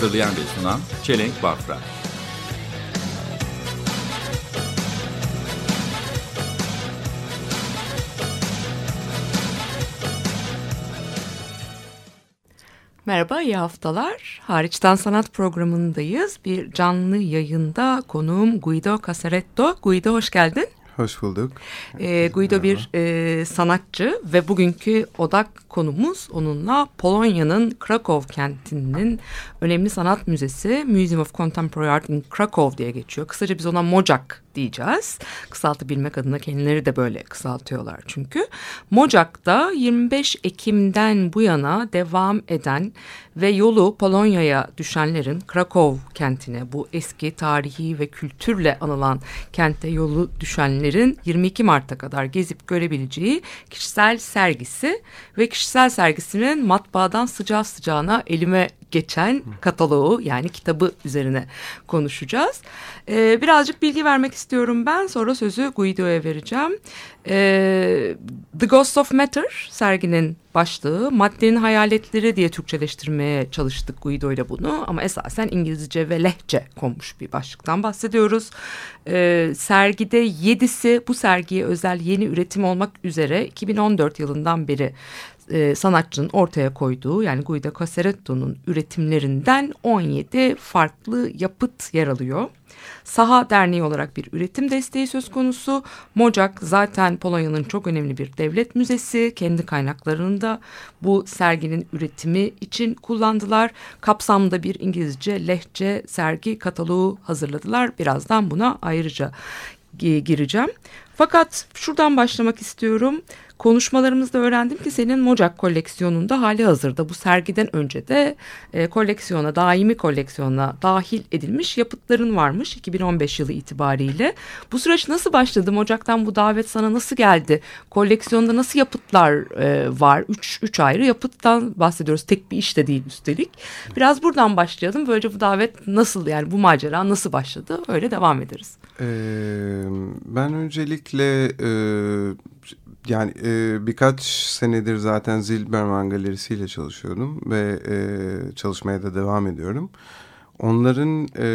Hazırlayan ve sunan Çelenk Bafra. Merhaba, iyi haftalar. Hariçten Sanat programındayız. Bir canlı yayında konuğum Guido Casaretto. Guido hoş geldin. Hoş bulduk. Ee, Guido bir e, sanatçı ve bugünkü odak konumuz onunla Polonya'nın Krakow kentinin önemli sanat müzesi Museum of Contemporary Art in Krakow diye geçiyor. Kısaca biz ona MOCAK diyeceğiz. Kısaltabilmek adına kendileri de böyle kısaltıyorlar çünkü. MOCAK'ta 25 Ekim'den bu yana devam eden ve yolu Polonya'ya düşenlerin Krakow kentine bu eski tarihi ve kültürle anılan kente yolu düşenlerin 22 Mart'a kadar gezip görebileceği kişisel sergisi ve kişisel sergisinin matbaadan sıcağı sıcağına elime geçen kataloğu yani kitabı üzerine konuşacağız. Ee, birazcık bilgi vermek istiyorum ben sonra sözü Guido'ya vereceğim. Ee, The Ghost of Matter serginin başlığı maddenin hayaletleri diye Türkçeleştirmeye çalıştık Guido ile bunu ama esasen İngilizce ve lehçe konmuş bir başlıktan bahsediyoruz. Ee, sergide yedisi bu sergiye özel yeni üretim olmak üzere 2014 yılından beri e, sanatçının ortaya koyduğu yani Guido Casaretto'nun üretimlerinden 17 farklı yapıt yer alıyor. Saha Derneği olarak bir üretim desteği söz konusu. Mocak zaten Polonya'nın çok önemli bir devlet müzesi. Kendi kaynaklarını da bu serginin üretimi için kullandılar. Kapsamda bir İngilizce lehçe sergi kataloğu hazırladılar. Birazdan buna ayrıca gireceğim. Fakat şuradan başlamak istiyorum. Konuşmalarımızda öğrendim ki senin Mocak koleksiyonunda hali hazırda bu sergiden önce de e, koleksiyona, daimi koleksiyona dahil edilmiş yapıtların varmış 2015 yılı itibariyle. Bu süreç nasıl başladı? Mocak'tan bu davet sana nasıl geldi? Koleksiyonda nasıl yapıtlar e, var? Üç, üç ayrı yapıttan bahsediyoruz. Tek bir iş de değil üstelik. Biraz buradan başlayalım. Böylece bu davet nasıl yani bu macera nasıl başladı? Öyle devam ederiz. Ee, ben öncelikle e, yani e, birkaç senedir zaten Zilberman Galerisi ile çalışıyordum ve e, çalışmaya da devam ediyorum. Onların e,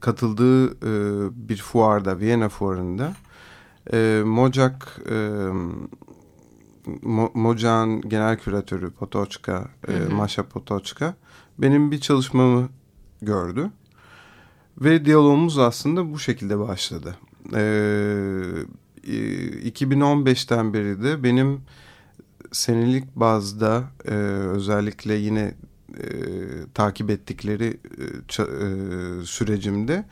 katıldığı e, bir fuarda, Viyana fuarında e, Mocak e, Mo, Mocak'ın genel küratörü Potoçka, e, Maşa Potoçka benim bir çalışmamı gördü. Ve diyalogumuz aslında bu şekilde başladı. Ee, 2015'ten beri de benim senelik bazda e, özellikle yine e, takip ettikleri e, e, sürecimde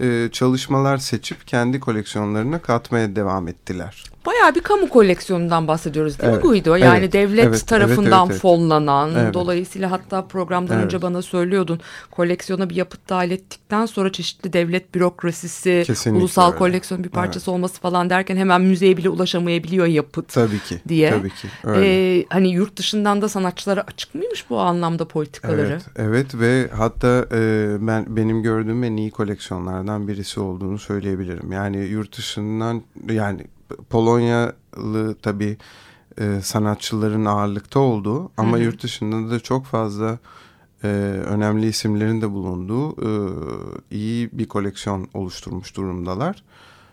e, çalışmalar seçip kendi koleksiyonlarına katmaya devam ettiler. Bayağı bir kamu koleksiyonundan bahsediyoruz değil evet, mi Guido? Yani evet, devlet evet, tarafından evet, evet, fonlanan, evet. dolayısıyla hatta programdan evet. önce bana söylüyordun koleksiyona bir yapıt dahil ettikten sonra çeşitli devlet bürokrasisi, Kesinlikle ulusal öyle. koleksiyon bir parçası evet. olması falan derken hemen müzeye bile ulaşamayabiliyor yapıt. Tabii ki. Diye. Tabii ki. Öyle. Ee, hani yurt dışından da sanatçılara açık mıymış bu anlamda politikaları? Evet, evet ve hatta e, ben benim gördüğüm en iyi koleksiyonlardan birisi olduğunu söyleyebilirim. Yani yurt dışından yani Polonyalı tabii e, sanatçıların ağırlıkta olduğu ama Hı -hı. yurt dışında da çok fazla e, önemli isimlerin de bulunduğu e, iyi bir koleksiyon oluşturmuş durumdalar.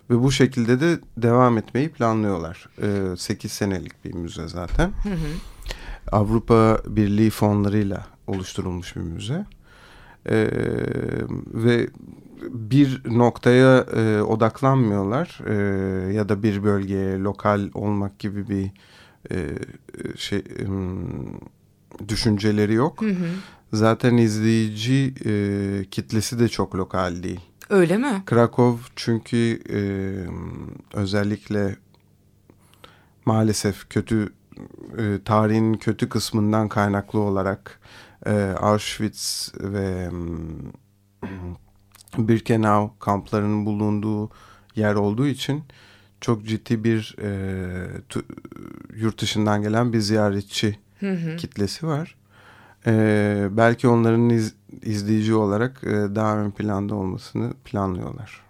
Ve bu şekilde de devam etmeyi planlıyorlar. E, 8 senelik bir müze zaten. Hı hı. Avrupa Birliği fonlarıyla oluşturulmuş bir müze. E, ve bir noktaya e, odaklanmıyorlar e, ya da bir bölgeye lokal olmak gibi bir e, şey e, düşünceleri yok. Hı hı. Zaten izleyici e, kitlesi de çok lokal değil. Öyle mi? Krakow çünkü e, özellikle maalesef kötü e, tarihin kötü kısmından kaynaklı olarak e, Auschwitz ve mm, Birkenau kamplarının bulunduğu yer olduğu için çok ciddi bir e, tu- yurt dışından gelen bir ziyaretçi kitlesi var. E, belki onların iz- izleyici olarak e, daha ön planda olmasını planlıyorlar.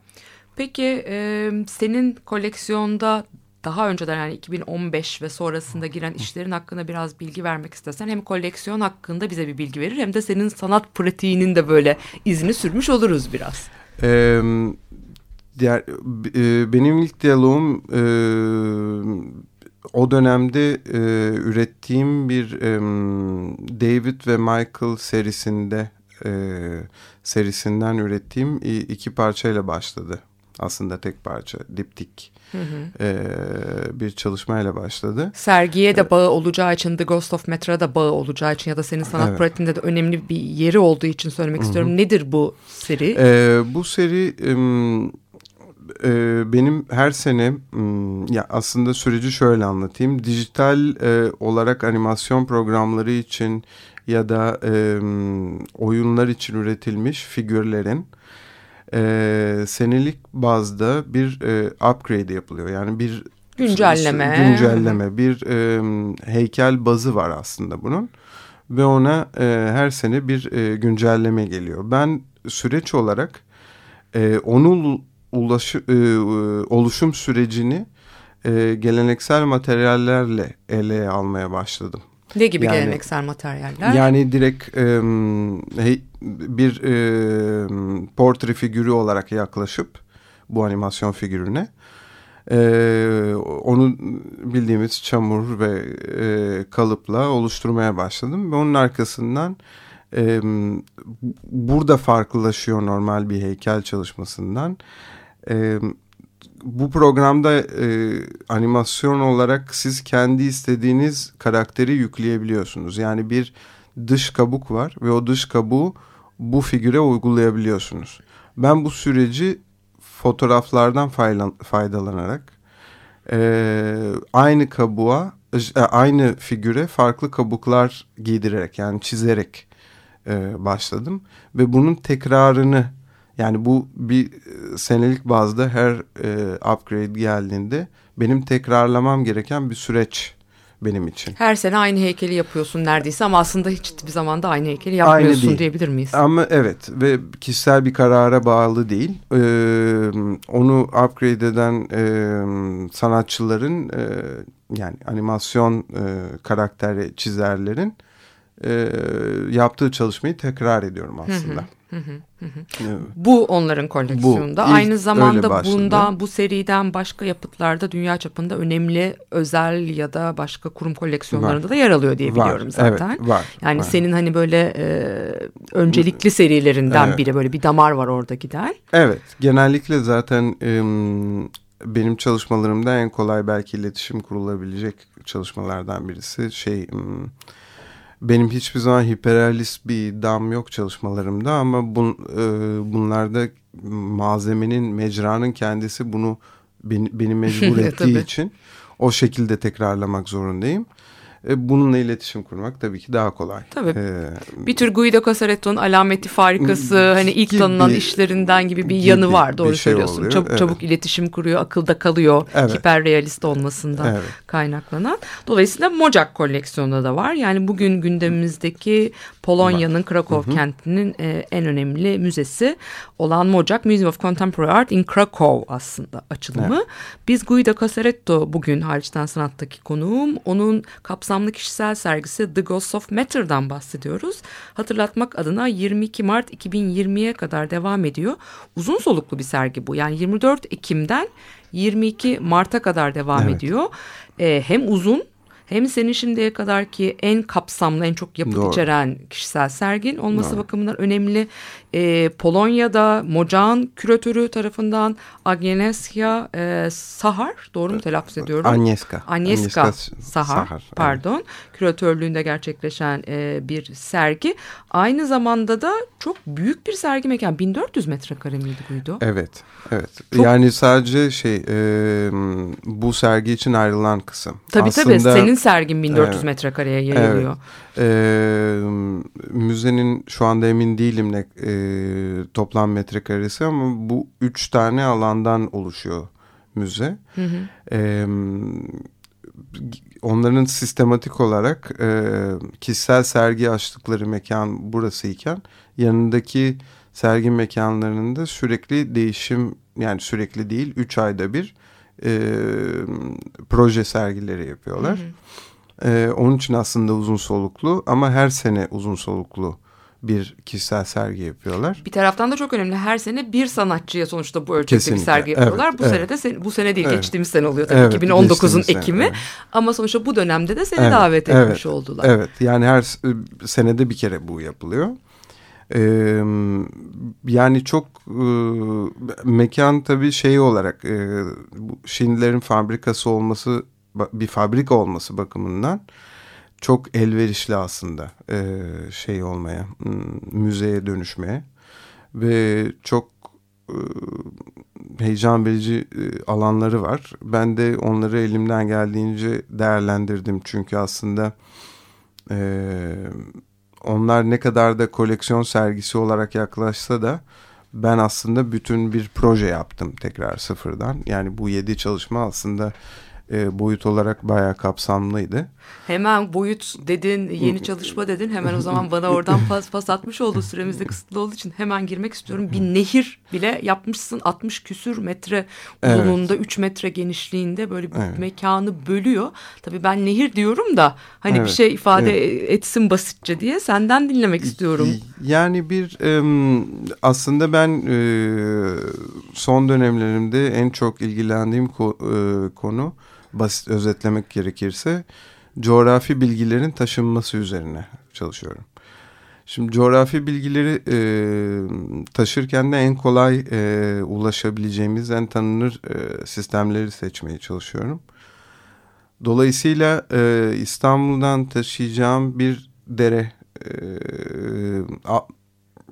Peki e, senin koleksiyonda daha önceden yani 2015 ve sonrasında giren işlerin hakkında biraz bilgi vermek istesen hem koleksiyon hakkında bize bir bilgi verir hem de senin sanat pratiğinin de böyle izini sürmüş oluruz biraz. Ee, diğer e, benim ilk diyalogum e, o dönemde e, ürettiğim bir e, David ve Michael serisinde e, serisinden ürettiğim iki parçayla başladı. Aslında tek parça, diptik e, bir çalışmayla başladı. Sergiye de bağı olacağı için The Ghost of Metra'da da bağı olacağı için ya da senin sanat Evet. pratiğinde de önemli bir yeri olduğu için söylemek istiyorum. Nedir bu seri? Ee, bu seri e, benim her sene ya aslında süreci şöyle anlatayım. Dijital e, olarak animasyon programları için ya da em, oyunlar için üretilmiş figürlerin e, senelik bazda bir e, upgrade yapılıyor. Yani bir Güncelleme. güncelleme, bir em, heykel bazı var aslında bunun ve ona e, her sene bir e, güncelleme geliyor. Ben süreç olarak e, onun ulaşı, e, e, oluşum sürecini e, geleneksel materyallerle ele almaya başladım. Ne gibi yani- geleneksel materyaller? Yani direkt e, hey- bir e, portre figürü olarak yaklaşıp bu animasyon figürüne e, onu bildiğimiz çamur ve e, kalıpla oluşturmaya başladım ve onun arkasından e, burada farklılaşıyor normal bir heykel çalışmasından. E, bu programda e, animasyon olarak siz kendi istediğiniz karakteri yükleyebiliyorsunuz. Yani bir dış kabuk var ve o dış kabuğu bu figüre uygulayabiliyorsunuz. Ben bu süreci fotoğraflardan faydalanarak e, aynı kabuğa, e, aynı figüre farklı kabuklar giydirerek yani çizerek e, başladım. Ve bunun tekrarını yani bu bir e, senelik bazda her e, upgrade geldiğinde benim tekrarlamam gereken bir süreç benim için. Her sene aynı heykeli yapıyorsun neredeyse ama aslında hiçbir zaman da aynı heykeli yapmıyorsun değil. diyebilir miyiz? Ama evet ve kişisel bir karara bağlı değil. Ee, onu upgrade eden e, sanatçıların e, yani animasyon e, karakteri çizerlerin e, yaptığı çalışmayı tekrar ediyorum aslında. Evet. Bu onların koleksiyonunda. Bu, Aynı zamanda bundan bu seriden başka yapıtlarda dünya çapında önemli özel ya da başka kurum koleksiyonlarında Var. da yer alıyor diye biliyorum Var, zaten. evet, var, yani var. senin hani böyle e, öncelikli serilerinden Evet. biri böyle bir damar var orada giden. Evet, genellikle zaten e, benim çalışmalarımda en kolay belki iletişim kurulabilecek çalışmalardan birisi şey benim hiçbir zaman hiperrealist bir dam yok çalışmalarımda ama bun, e, bunlarda malzemenin mecranın kendisi bunu beni, beni mecbur ettiği için o şekilde tekrarlamak zorundayım. E, bununla iletişim kurmak tabii ki daha kolay. Tabii. E, Bir tür Guido Casaretto'nun alameti farikası hani ilk Gibi- tanınan işlerinden gibi bir gibi yanı var doğru şey söylüyorsun. oluyor, Çabuk evet. çabuk iletişim kuruyor akılda kalıyor Evet. hiperrealist olmasından Evet. kaynaklanan. Dolayısıyla Mocak koleksiyonunda da var. Yani bugün gündemimizdeki Polonya'nın Krakow kentinin e, en önemli müzesi olan Mocak Museum of Contemporary Art in Krakow aslında açılımı. Biz Guido Casaretto bugün hariçten sanattaki konuğum. Onun kapsamlı kişisel sergisi The Ghosts of Matter'dan bahsediyoruz. Hatırlatmak adına 22 Mart 2020'ye kadar devam ediyor. Uzun soluklu bir sergi bu. Yani 24 Ekim'den 22 Mart'a kadar devam Evet. ediyor. E, hem uzun hem senin şimdiye kadarki en kapsamlı, en çok yapıt Doğru. içeren kişisel sergin olması bakımından önemli. E, Polonya'da Mocağın küratörü tarafından Agnieszka e, Sahar, doğru mu telaffuz ediyorum? Agnieszka. Agnieszka Agnieszka Sahar, Sahar, evet. Küratörlüğünde gerçekleşen e, bir sergi. Aynı zamanda da çok büyük bir sergi mekan. 1400 metrekare miydi buydu? Evet, evet. Çok- Yani sadece şey e, bu sergi için ayrılan kısım. Tabii tabii Aslında, senin sergin 1400 Evet. metrekareye yayılıyor. e, müzenin şu anda emin değilim ne e, toplam metrekaresi ama bu üç tane alandan oluşuyor müze. E, onların sistematik olarak e, kişisel sergi açtıkları mekan burasıyken yanındaki sergi mekanlarının da sürekli değişim yani sürekli değil 3 ayda bir e, proje sergileri yapıyorlar. E, onun için aslında uzun soluklu ama her sene uzun soluklu bir kişisel sergi yapıyorlar. Bir taraftan da çok önemli. Her sene bir sanatçıya sonuçta bu ölçekte bir Kesinlikle. sergi yapıyorlar. Evet, bu evet. sene de bu sene değil Evet. geçtiğimiz sene oluyor tabii. Evet, 2019'un geçtiğimiz sene, Ekimi. evet. Ama sonuçta bu dönemde de seni Evet, davet evet, etmiş oldular. Evet yani her s- senede bir kere bu yapılıyor. Ee, yani çok e, mekan tabii şey olarak e, bu Schindler'in fabrikası olması bir fabrika olması bakımından çok elverişli aslında e, şey olmaya müzeye dönüşmeye ve çok e, heyecan verici e, alanları var. Ben de onları elimden geldiğince değerlendirdim çünkü aslında e, onlar ne kadar da koleksiyon sergisi olarak yaklaşsa da ben aslında bütün bir proje yaptım tekrar sıfırdan. Yani bu yedi çalışma aslında e, boyut olarak bayağı kapsamlıydı. Hemen boyut dedin, yeni çalışma dedin. Hemen o zaman bana oradan pas pas atmış oldu. Süremiz de kısıtlı olduğu için hemen girmek istiyorum. Bir nehir bile yapmışsın. 60 küsür metre Evet. uzunluğunda, 3 metre genişliğinde böyle bir Evet. mekanı bölüyor. Tabii ben nehir diyorum da hani bir Evet, şey ifade etsin basitçe diye senden dinlemek istiyorum. Yani bir aslında ben son dönemlerimde en çok ilgilendiğim ko- konu basit özetlemek gerekirse coğrafi bilgilerin taşınması üzerine çalışıyorum. Şimdi coğrafi bilgileri e, taşırken de en kolay e, ulaşabileceğimiz en tanınır e, sistemleri seçmeye çalışıyorum. Dolayısıyla e, İstanbul'dan taşıyacağım bir dere e, a-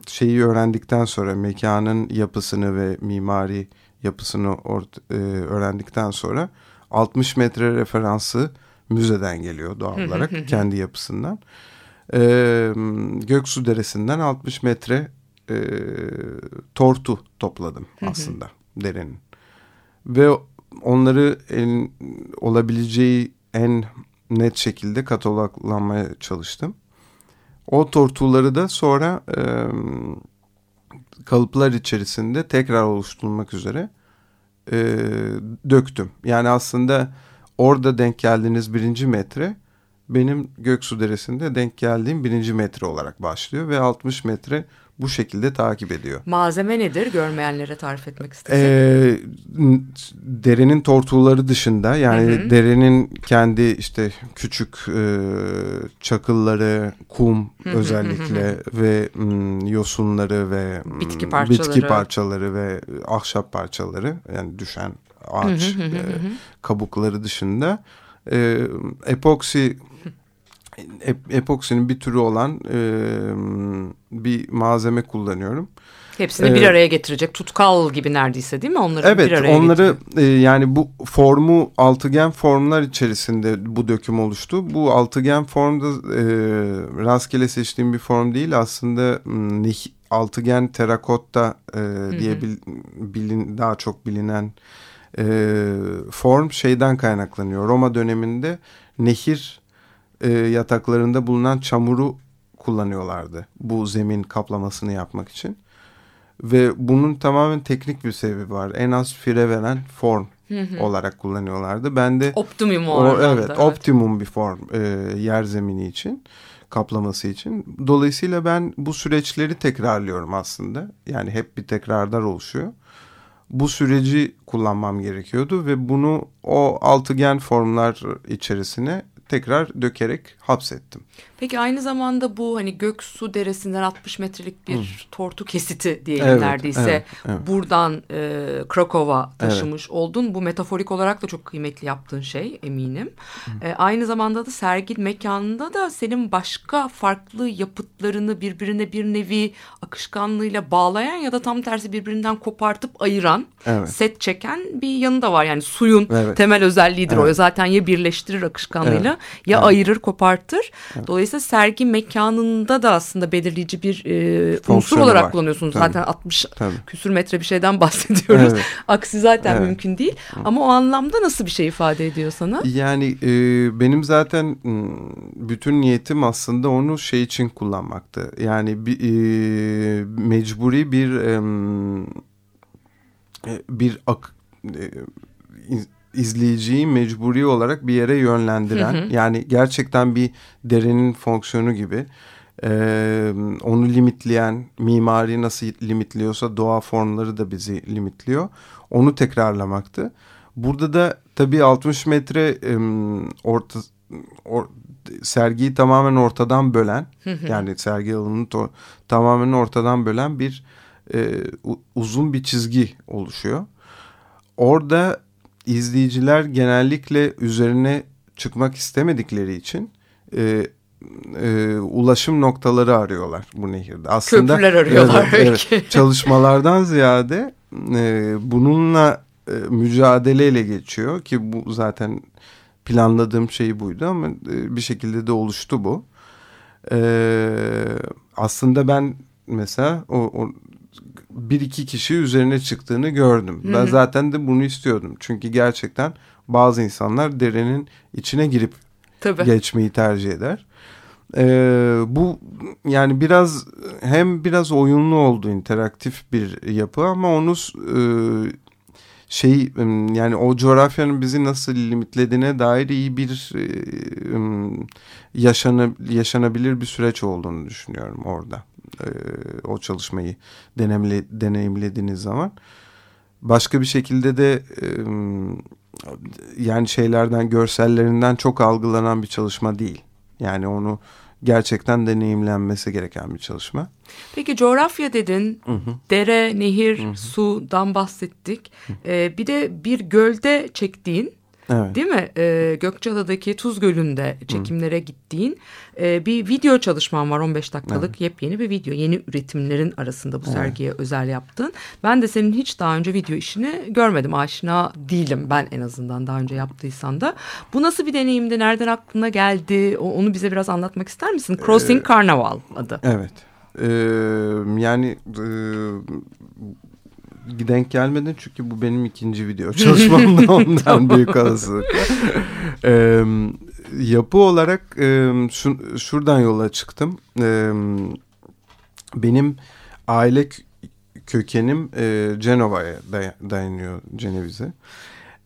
şeyi öğrendikten sonra mekanın yapısını ve mimari yapısını ort- e, öğrendikten sonra 60 metre referansı müzeden geliyor doğal olarak kendi yapısından. E, Göksu Deresi'nden 60 metre e, tortu topladım aslında derenin. Ve onları en, olabileceği en net şekilde kataloglamaya çalıştım. O tortuları da sonra e, kalıplar içerisinde tekrar oluşturulmak üzere e, döktüm. Yani aslında orada denk geldiğiniz birinci metre benim Göksu Deresi'nde denk geldiğim birinci metre olarak başlıyor ve 60 metre bu şekilde takip ediyor. Malzeme nedir? Görmeyenlere tarif etmek istesek. Ee, derenin tortuğları dışında yani derenin kendi işte küçük e, çakılları, kum özellikle ve mm, yosunları ve Bitki parçaları. bitki parçaları ve ahşap parçaları yani düşen ağaç e, kabukları dışında e, epoksi ep- epoksinin bir türü olan e, bir malzeme kullanıyorum. Hepsini bir e, araya getirecek tutkal gibi neredeyse değil mi? Onları bir Evet araya onları getiriyor. e, yani bu formu altıgen formlar içerisinde bu döküm oluştu. Bu altıgen formda e, rastgele seçtiğim bir form değil aslında altıgen terakotta e, diye bil- bilin, daha çok bilinen e, form şeyden kaynaklanıyor. Roma döneminde nehir e, yataklarında bulunan çamuru kullanıyorlardı bu zemin kaplamasını yapmak için. Ve bunun tamamen teknik bir sebebi var. En az fire veren form olarak kullanıyorlardı. Ben de Optimum o, anlamda, evet, optimum bir form e, yer zemini için kaplaması için. Dolayısıyla ben bu süreçleri tekrarlıyorum aslında. Yani hep bir tekrarlar oluşuyor. Bu süreci kullanmam gerekiyordu ve bunu o altıgen formlar içerisine tekrar dökerek hapsettim. Peki aynı zamanda bu hani Göksu Deresi'nden 60 metrelik bir tortu kesiti diyelim Evet, neredeyse evet, evet. buradan e, Krakow'a taşımış oldun. Bu metaforik olarak da çok kıymetli yaptığın şey eminim. E, aynı zamanda da sergi mekanında da senin başka farklı yapıtlarını birbirine bir nevi akışkanlığıyla bağlayan ya da tam tersi birbirinden kopartıp ayıran, Evet. set çeken bir yanı da var. Yani suyun Evet. temel özelliğidir o. Evet. Zaten ya birleştirir akışkanlığıyla Evet. ya Evet. ayırır kopartır. Dolayısıyla sergi mekanında da aslında belirleyici bir e, unsur olarak var. kullanıyorsunuz. Tabii. Zaten 60 Tabii. küsür metre bir şeyden bahsediyoruz. Evet. Aksi zaten Evet. mümkün değil. Ama o anlamda nasıl bir şey ifade ediyor sana? Yani e, benim zaten bütün niyetim aslında onu şey için kullanmaktı. Yani bir, e, mecburi bir e, bir ak, e, izleyiciyi mecburi olarak bir yere yönlendiren yani gerçekten bir derenin fonksiyonu gibi e, onu limitleyen mimari nasıl limitliyorsa doğa formları da bizi limitliyor onu tekrarlamaktı. Burada da tabii 60 metre em, orta or- sergiyi tamamen ortadan bölen yani sergi alanını to- tamamen ortadan bölen bir e, uzun bir çizgi oluşuyor. Orada izleyiciler genellikle üzerine çıkmak istemedikleri için e, e, ulaşım noktaları arıyorlar bu nehirde. Aslında Köprüler arıyorlar belki. çalışmalardan ziyade e, bununla e, mücadeleyle geçiyor ki bu zaten planladığım şey buydu ama e, bir şekilde de oluştu bu. E, aslında ben mesela o, o bir iki kişi üzerine çıktığını gördüm. Ben zaten de bunu istiyordum. Çünkü gerçekten bazı insanlar derenin içine girip Tabii. geçmeyi tercih eder. Ee, bu yani biraz hem biraz oyunlu oldu interaktif bir yapı ama onu e, şey yani o coğrafyanın bizi nasıl limitlediğine dair iyi bir e, em, yaşana, yaşanabilir bir süreç olduğunu düşünüyorum orada. Ee, o çalışmayı denemle, deneyimlediğiniz zaman. Başka bir şekilde de yani şeylerden görsellerinden çok algılanan bir çalışma değil. Yani onu gerçekten deneyimlenmesi gereken bir çalışma. Peki coğrafya dedin, dere, nehir, sudan bahsettik. Ee, bir de bir gölde çektiğin, Evet. değil mi? Ee, Gökçeada'daki Tuz Gölü'nde çekimlere gittiğin e, bir video çalışman var 15 dakikalık yepyeni bir video. Yeni üretimlerin arasında bu sergiye özel yaptın. Ben de senin hiç daha önce video işini görmedim. Aşina değilim ben en azından daha önce yaptıysan da. Bu nasıl bir deneyimdi? Nereden aklına geldi? Onu bize biraz anlatmak ister misin? Crossing Carnival adı. Evet. Ee, yani e, denk gelmedin çünkü bu benim ikinci video çalışmam da ondan büyük olasılıkla. Ee, yapı olarak e, şu- şuradan yola çıktım. Ee, benim aile kö- kökenim e, Cenova'ya day- dayanıyor Ceneviz'e.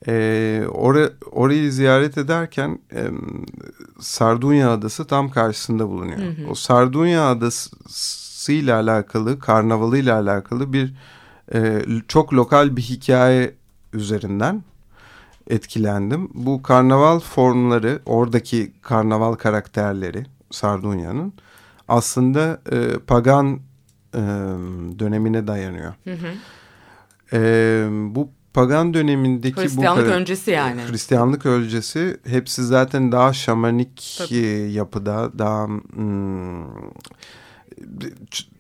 Ee, ora- orayı ziyaret ederken e, Sardunya Adası tam karşısında bulunuyor. O Sardunya Adası ile alakalı, karnavalı ile alakalı bir e, çok lokal bir hikaye üzerinden etkilendim. Bu karnaval formları, oradaki karnaval karakterleri Sardunya'nın aslında e, pagan e, dönemine dayanıyor. E, bu pagan dönemindeki Hristiyanlık bu öncesi yani. Hristiyanlık öncesi hepsi zaten daha şamanik Tabii. yapıda, daha hmm,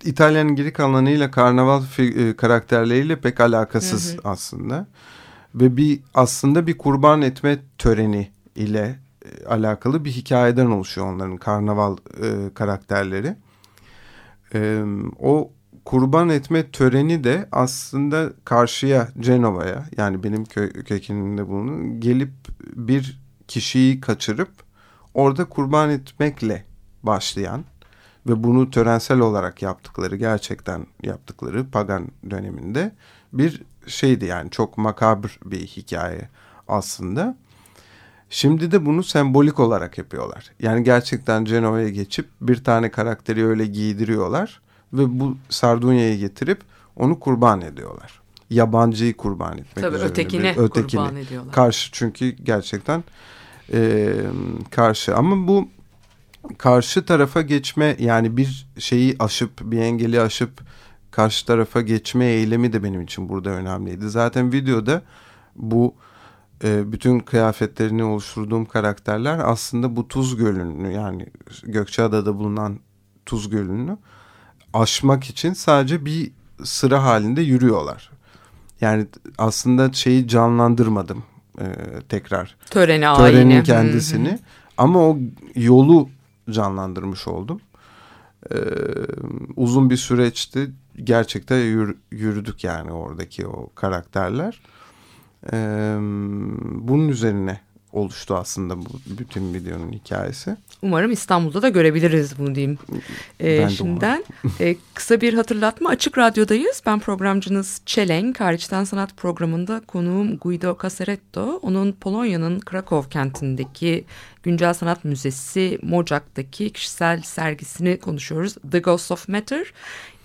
İtalya'nın geri kalanıyla karnaval e, karakterleriyle pek alakasız aslında. Ve bir aslında bir kurban etme töreni ile e, alakalı bir hikayeden oluşuyor onların karnaval e, karakterleri. E, o kurban etme töreni de aslında karşıya Cenova'ya yani benim köy kökenimde bunu gelip bir kişiyi kaçırıp orada kurban etmekle başlayan ve bunu törensel olarak yaptıkları gerçekten yaptıkları pagan döneminde bir şeydi yani çok makabr bir hikaye aslında. Şimdi de bunu sembolik olarak yapıyorlar. Yani gerçekten Cenova'ya geçip bir tane karakteri öyle giydiriyorlar ve bu Sardunya'ya getirip onu kurban ediyorlar. Yabancıyı kurban etmek Tabii üzerine. ötekine bir- ötekini. kurban ediyorlar. Karşı çünkü gerçekten e, karşı ama bu karşı tarafa geçme yani bir şeyi aşıp bir engeli aşıp karşı tarafa geçme eylemi de benim için burada önemliydi. Zaten videoda bu e, bütün kıyafetlerini oluşturduğum karakterler aslında bu Tuz Gölü'nü yani Gökçeada'da bulunan Tuz Gölü'nü aşmak için sadece bir sıra halinde yürüyorlar. Yani aslında şeyi canlandırmadım e, tekrar Töreni törenin ayini. kendisini ama o yolu canlandırmış oldum. Ee, uzun bir süreçti. Gerçekten yürü- yürüdük yani oradaki o karakterler. Ee, bunun üzerine oluştu aslında bu bütün videonun hikayesi. Umarım İstanbul'da da görebiliriz bunu diyeyim. Ee, Ben de şimdiden e, kısa bir hatırlatma. Açık Radyo'dayız. Ben programcınız Çelenk. Hariçten Sanat programında konuğum Guido Casaretto. Onun Polonya'nın Krakow kentindeki Güncel Sanat Müzesi Mocak'taki kişisel sergisini konuşuyoruz. The Ghost of Matter.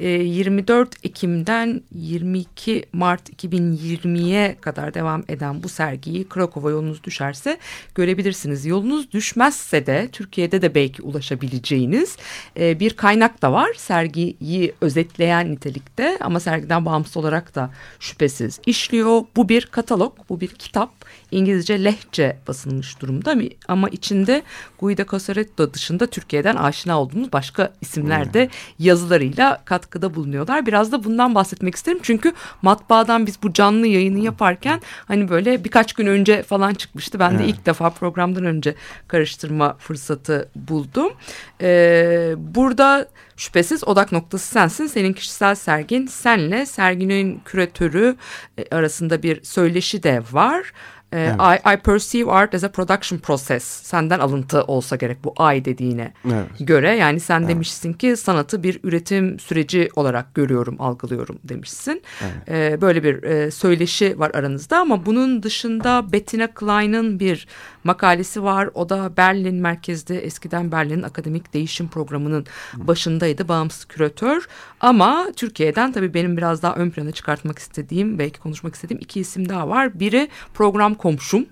Ee, 24 Ekim'den 22 Mart 2020'ye kadar devam eden bu sergiyi Krakow'a yolunuz düşerse görebilirsiniz. Yolunuz düşmezse de Türkiye'de de belki ulaşabileceğiniz e, bir kaynak da var. Sergiyi özetleyen nitelikte ama sergiden bağımsız olarak da şüphesiz işliyor. Bu bir katalog, bu bir kitap. İngilizce lehçe basılmış durumda ama içinde Guido Casaretto dışında Türkiye'den aşina olduğumuz başka isimler de yazılarıyla katkıda bulunuyorlar. Biraz da bundan bahsetmek isterim çünkü matbaadan biz bu canlı yayını yaparken hani böyle birkaç gün önce falan çıkmıştı. Ben de Evet. ilk defa programdan önce karıştırma fırsatı buldum. Ee, burada şüphesiz odak noktası sensin. Senin kişisel sergin senle serginin küratörü e, arasında bir söyleşi de var. Ee, I, I perceive art as a production process. Senden alıntı olsa gerek bu I dediğine Evet. göre. Yani sen demişsin ki sanatı bir üretim süreci olarak görüyorum, algılıyorum demişsin. Ee, böyle bir e, söyleşi var aranızda ama bunun dışında Bettina Klein'ın bir makalesi var. O da Berlin merkezde eskiden Berlin'in akademik değişim programının başındaydı bağımsız küratör. Ama Türkiye'den tabii benim biraz daha ön plana çıkartmak istediğim belki konuşmak istediğim iki isim daha var. Biri program komşum.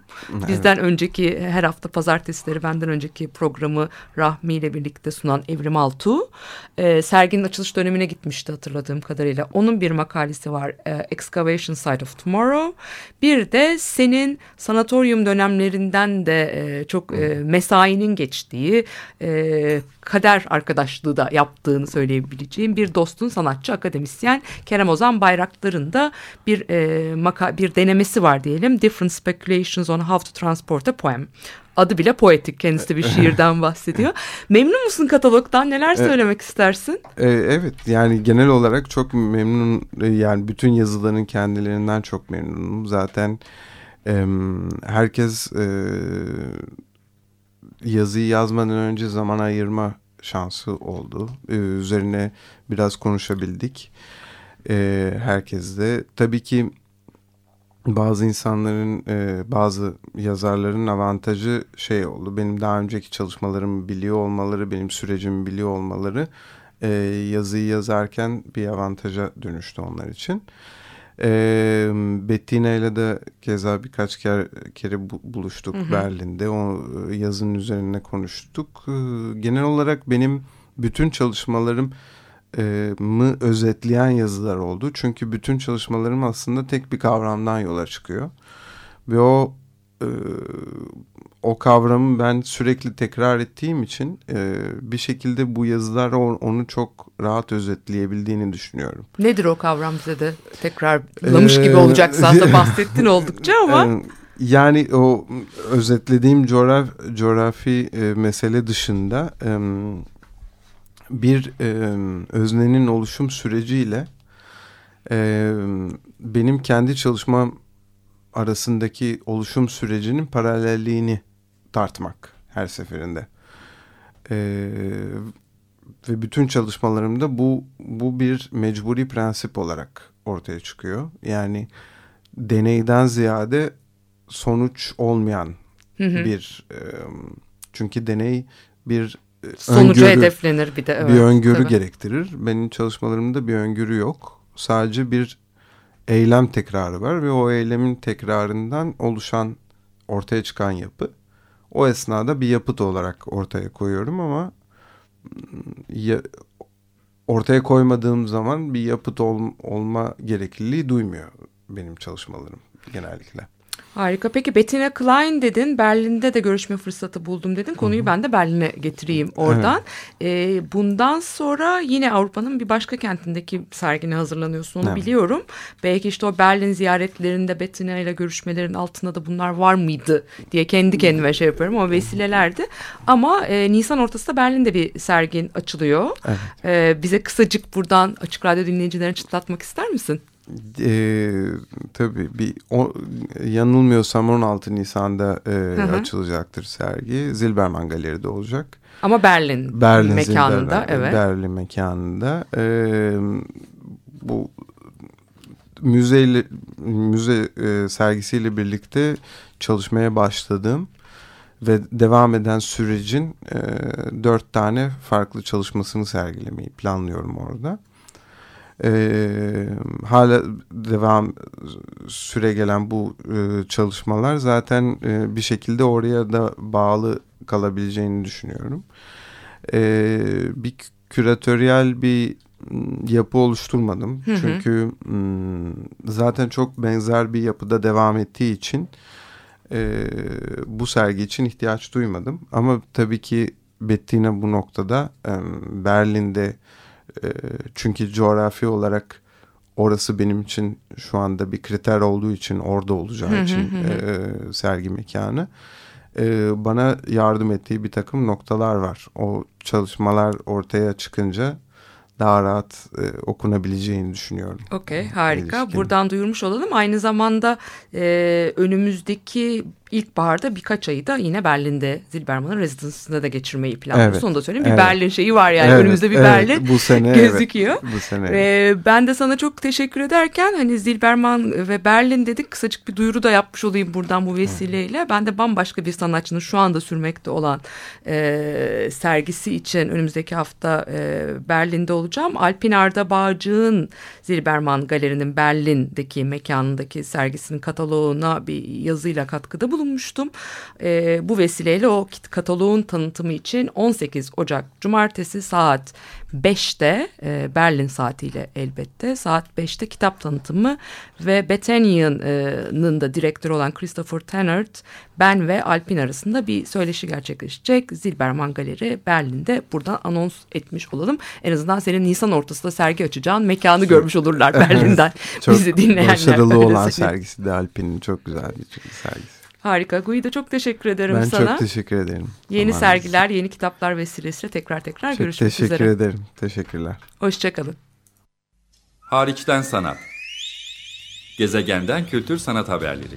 Bizden önceki her hafta pazartesileri benden önceki programı Rahmi ile birlikte sunan Evrim Altuğ. Ee, serginin açılış dönemine gitmişti hatırladığım kadarıyla. Onun bir makalesi var. e, Excavation Site of Tomorrow. Bir de senin sanatoryum dönemlerinden de e, çok e, mesainin geçtiği e, kader arkadaşlığı da yaptığını söyleyebileceğim bir dostun sanatçı akademisyen Kerem Ozan Bayraktar'ın da bir e, maka bir denemesi var diyelim. Different Speculations on How to Transport a Poem. Adı bile poetik. Kendisi de bir şiirden bahsediyor. Memnun musun katalogdan? Neler söylemek istersin? Ee, evet yani genel olarak çok memnun e, yani bütün yazıların kendilerinden çok memnunum. Zaten herkes e, yazıyı yazmadan önce zaman ayırma şansı oldu. Üzerine biraz konuşabildik. Herkes de. Tabii ki bazı insanların, e, bazı yazarların avantajı şey oldu. Benim daha önceki çalışmalarımı biliyor olmaları, benim sürecimi biliyor olmaları e, yazıyı yazarken bir avantaja dönüştü onlar için. E, Bettina ile de keza birkaç kere, kere bu- buluştuk Berlin'de. O e, yazının üzerine konuştuk. E, genel olarak benim bütün çalışmalarım e, mı özetleyen yazılar oldu. Çünkü bütün çalışmalarım aslında tek bir kavramdan yola çıkıyor. Ve o e, o kavramı ben sürekli tekrar ettiğim için e, bir şekilde bu yazılar onu çok rahat özetleyebildiğini düşünüyorum. Nedir o kavram bize de tekrarlamış Ee, gibi olacaksın aslında bahsettin oldukça ama. Ee, Yani o özetlediğim coğraf, coğrafi e, mesele dışında e, bir e, öznenin oluşum süreciyle e, benim kendi çalışmam arasındaki oluşum sürecinin paralelliğini tartmak her seferinde. E, ve bütün çalışmalarımda bu bu bir mecburi prensip olarak ortaya çıkıyor. Yani deneyden ziyade sonuç olmayan bir e, çünkü deney bir Sonucu öngörü- hedeflenir bir de. Evet, bir öngörü tabii. gerektirir. Benim çalışmalarımda bir öngörü yok. Sadece bir eylem tekrarı var ve o eylemin tekrarından oluşan ortaya çıkan yapı o esnada bir yapıt olarak ortaya koyuyorum ama ya, ortaya koymadığım zaman bir yapıt ol, olma gerekliliği duymuyor benim çalışmalarım genellikle. Harika. Peki Bettina Klein dedin. Berlin'de de görüşme fırsatı buldum dedin. Konuyu ben de Berlin'e getireyim oradan. Ee, bundan sonra yine Avrupa'nın bir başka kentindeki sergine hazırlanıyorsun. Onu Evet. biliyorum. Belki işte o Berlin ziyaretlerinde Bettina ile görüşmelerin altında da bunlar var mıydı diye kendi kendime şey yapıyorum. O vesilelerdi. Ama e, Nisan ortasında Berlin'de bir sergin açılıyor. Evet. Ee, bize kısacık buradan Açık Radyo dinleyicilerini çıtlatmak ister misin? Ee, tabii bir o, yanılmıyorsam 16 Nisan'da e, hı. açılacaktır sergi. Zilberman Galeri'de olacak. Ama Berlin, Berlin mekanında. Zilberman- evet. Berlin mekanında. Ee, bu müzeyle müze e, sergisiyle birlikte çalışmaya başladığım ve devam eden sürecin e, dört tane farklı çalışmasını sergilemeyi planlıyorum orada. Ee, hala devam süre gelen bu e, çalışmalar zaten e, bir şekilde oraya da bağlı kalabileceğini düşünüyorum. Ee, bir küratöryel bir yapı oluşturmadım. Hı hı. Çünkü zaten çok benzer bir yapıda devam ettiği için e, bu sergi için ihtiyaç duymadım. Ama tabii ki Bettina bu noktada e, Berlin'de e, çünkü coğrafi olarak orası benim için şu anda bir kriter olduğu için orada olacağı için e, sergi mekanı e, bana yardım ettiği bir takım noktalar var. O çalışmalar ortaya çıkınca daha rahat e, okunabileceğini düşünüyorum. Okey harika. ilişkin. Buradan duyurmuş olalım. Aynı zamanda e, önümüzdeki ilkbaharda birkaç ayı da yine Berlin'de Zilberman'ın rezidansında da geçirmeyi planlıyoruz. Evet, Onu da söyleyeyim. Bir evet. Berlin şeyi var yani Evet, önümüzde bir evet, Berlin bu sene gözüküyor. Evet, bu sene. Ve ben de sana çok teşekkür ederken hani Zilberman ve Berlin dedik kısacık bir duyuru da yapmış olayım buradan bu vesileyle. Ben de bambaşka bir sanatçının şu anda sürmekte olan e, sergisi için önümüzdeki hafta e, Berlin'de olacağım. Alpin Arda Bağcı'nın Zilberman Galeri'nin Berlin'deki mekanındaki sergisinin kataloğuna bir yazıyla katkıda bulunmuştum. E, bu vesileyle o kataloğun tanıtımı için 18 Ocak Cumartesi saat 5'te e, Berlin saatiyle elbette saat 5'te kitap tanıtımı ve Bethanian'ın da direktörü olan Christopher Tennert ben ve Alpin arasında bir söyleşi gerçekleşecek. Zilberman Galeri Berlin'de buradan anons etmiş olalım. En azından senin Nisan ortasında sergi açacağın mekanı görmüş olurlar Berlin'den. Çok Bizi dinleyenler. başarılı olan sergisi de Alpin'in çok güzel bir sergisi. Harika. Guido çok teşekkür ederim Ben sana. çok teşekkür ederim. Yeni Zamanınız sergiler, yeni kitaplar vesilesiyle tekrar tekrar Çok görüşmek teşekkür üzere. ederim. Teşekkürler. Hoşçakalın. Hariçten sanat. Gezegenden kültür sanat haberleri.